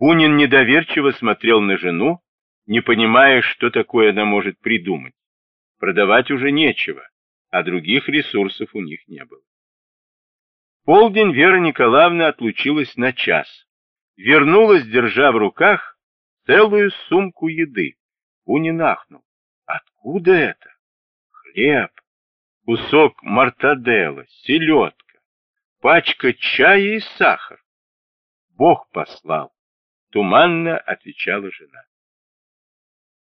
Бунин недоверчиво смотрел на жену, не понимая, что такое она может придумать. Продавать уже нечего, а других ресурсов у них не было. полдень Вера Николаевна отлучилась на час. Вернулась, держа в руках целую сумку еды. Бунин ахнул. Откуда это? Хлеб, кусок мартадела, селедка, пачка чая и сахар. Бог послал, туманно отвечала жена.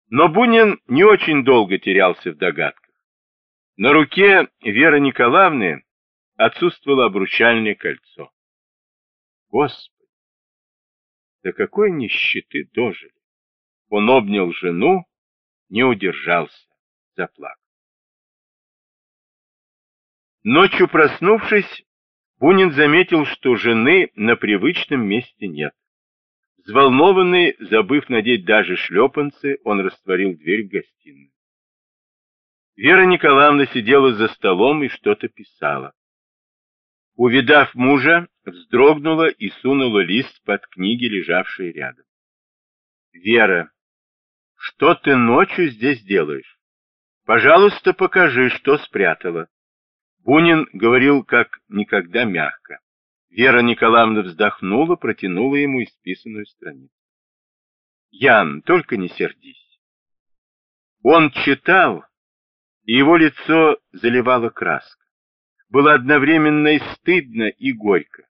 Но Бунин не очень долго терялся в догадках. На руке Веры Николаевны отсутствовало обручальное кольцо. Господи, до какой нищеты дожили! Он обнял жену, не удержался, заплакал. Ночью проснувшись, Бунин заметил, что жены на привычном месте нет. Взволнованный, забыв надеть даже шлепанцы, он растворил дверь в гостиную. Вера Николаевна сидела за столом и что-то писала. Увидав мужа, вздрогнула и сунула лист под книги, лежавшие рядом. «Вера, что ты ночью здесь делаешь? Пожалуйста, покажи, что спрятала». Бунин говорил как никогда мягко. Вера Николаевна вздохнула, протянула ему исписанную страницу. «Ян, только не сердись». Он читал, и его лицо заливало краска. Было одновременно и стыдно, и горько.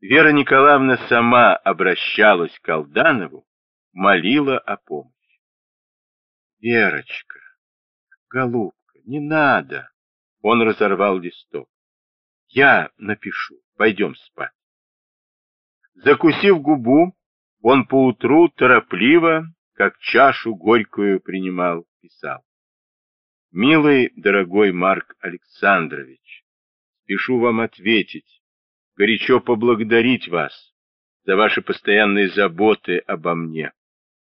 Вера Николаевна сама обращалась к Алданову, молила о помощи. «Верочка, голубка, не надо!» Он разорвал листок. Я напишу. Пойдем спать. Закусив губу, он поутру торопливо, как чашу горькую принимал, писал. Милый, дорогой Марк Александрович, спешу вам ответить, горячо поблагодарить вас за ваши постоянные заботы обо мне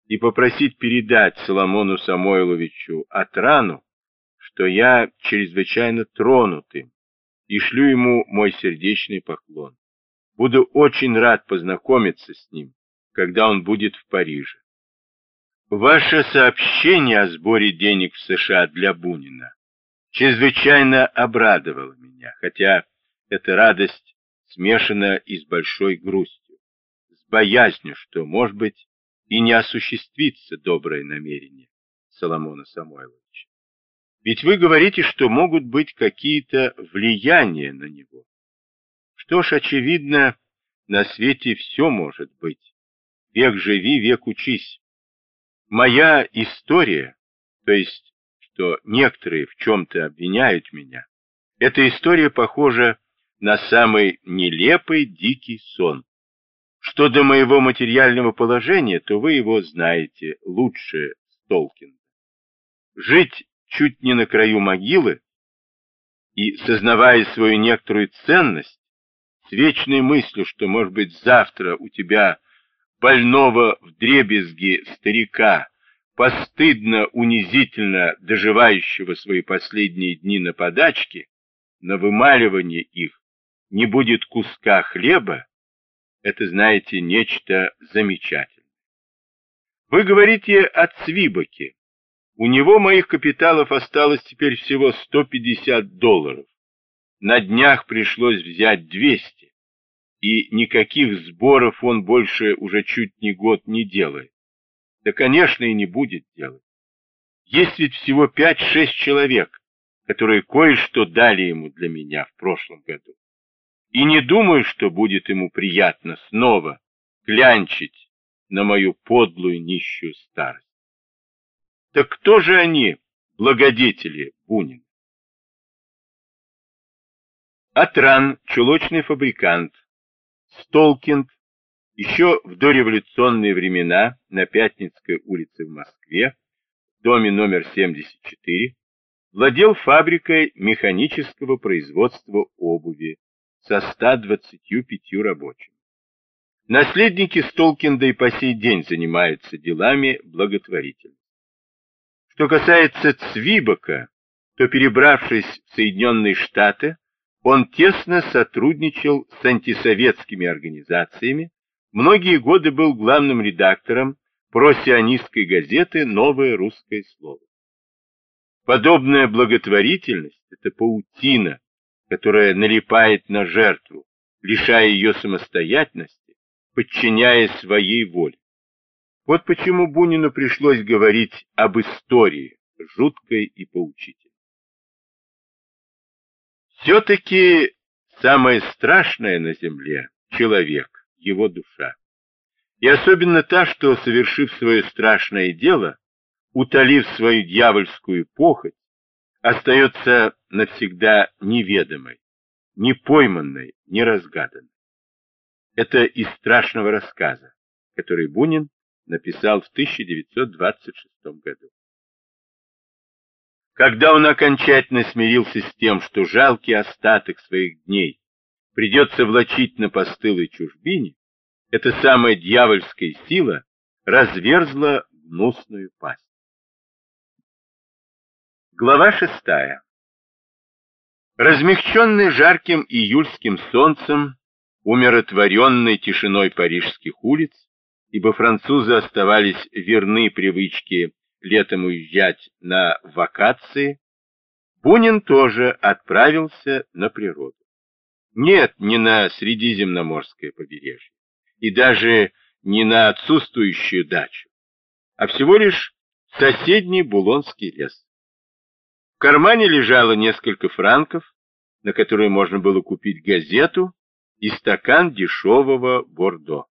и попросить передать Соломону Самойловичу Атрану, что я чрезвычайно тронут им и шлю ему мой сердечный поклон. Буду очень рад познакомиться с ним, когда он будет в Париже. Ваше сообщение о сборе денег в США для Бунина чрезвычайно обрадовало меня, хотя эта радость смешана и с большой грустью, с боязнью, что, может быть, и не осуществится доброе намерение Соломона Самойлова. Ведь вы говорите, что могут быть какие-то влияния на него. Что ж, очевидно, на свете все может быть. Век живи, век учись. Моя история, то есть, что некоторые в чем-то обвиняют меня, эта история похожа на самый нелепый дикий сон. Что до моего материального положения, то вы его знаете лучше Столкин. Жить чуть не на краю могилы, и, сознавая свою некоторую ценность, с вечной мыслью, что, может быть, завтра у тебя больного в дребезги старика, постыдно, унизительно доживающего свои последние дни на подачке, на вымаливание их не будет куска хлеба, это, знаете, нечто замечательное. Вы говорите о Цвибаке, у него моих капиталов осталось теперь всего 150 долларов. На днях пришлось взять 200. И никаких сборов он больше уже чуть не год не делает. Да, конечно, и не будет делать. Есть ведь всего 5-6 человек, которые кое-что дали ему для меня в прошлом году. И не думаю, что будет ему приятно снова клянчить на мою подлую нищую старость. Так кто же они, благодетели Бунина? Атран, чулочный фабрикант, Столкинд, еще в дореволюционные времена на Пятницкой улице в Москве, доме номер 74, владел фабрикой механического производства обуви со 125 рабочими. Наследники Столкинда и по сей день занимаются делами благотворительности. Что касается Цвибока, то, перебравшись в Соединенные Штаты, он тесно сотрудничал с антисоветскими организациями, многие годы был главным редактором просионистской газеты «Новое русское слово». Подобная благотворительность – это паутина, которая налипает на жертву, лишая ее самостоятельности, подчиняя своей воле. Вот почему Бунину пришлось говорить об истории, жуткой и поучительной. Все-таки самое страшное на земле – человек, его душа. И особенно та, что, совершив свое страшное дело, утолив свою дьявольскую похоть, остается навсегда неведомой, непойманной, неразгаданной. Это из страшного рассказа, который Бунин написал в 1926 году. Когда он окончательно смирился с тем, что жалкий остаток своих дней придется влачить на постылой чужбине, эта самая дьявольская сила разверзла гнусную пасть. Глава шестая. Размягченный жарким июльским солнцем, умиротворенной тишиной парижских улиц, ибо французы оставались верны привычке летом уезжать на вакации, Бунин тоже отправился на природу. Нет, не на Средиземноморское побережье, и даже не на отсутствующую дачу, а всего лишь соседний Булонский лес. В кармане лежало несколько франков, на которые можно было купить газету и стакан дешевого бордо.